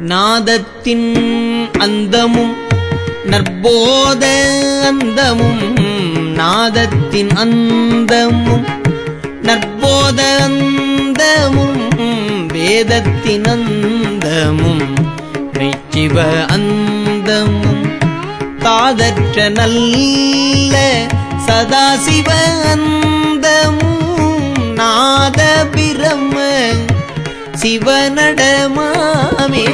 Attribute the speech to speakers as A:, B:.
A: நாதத்தின் அந்தமும் நற்போத அந்தமும் நாதத்தின் அந்தமும் நற்போத அந்தமும் வேதத்தின் அந்தமும் மெய்ச்சிவ அந்தமும் தாதற்ற நல்ல சதாசிவ அந்தமும் நாத பிரம்ம சிவனடமாமே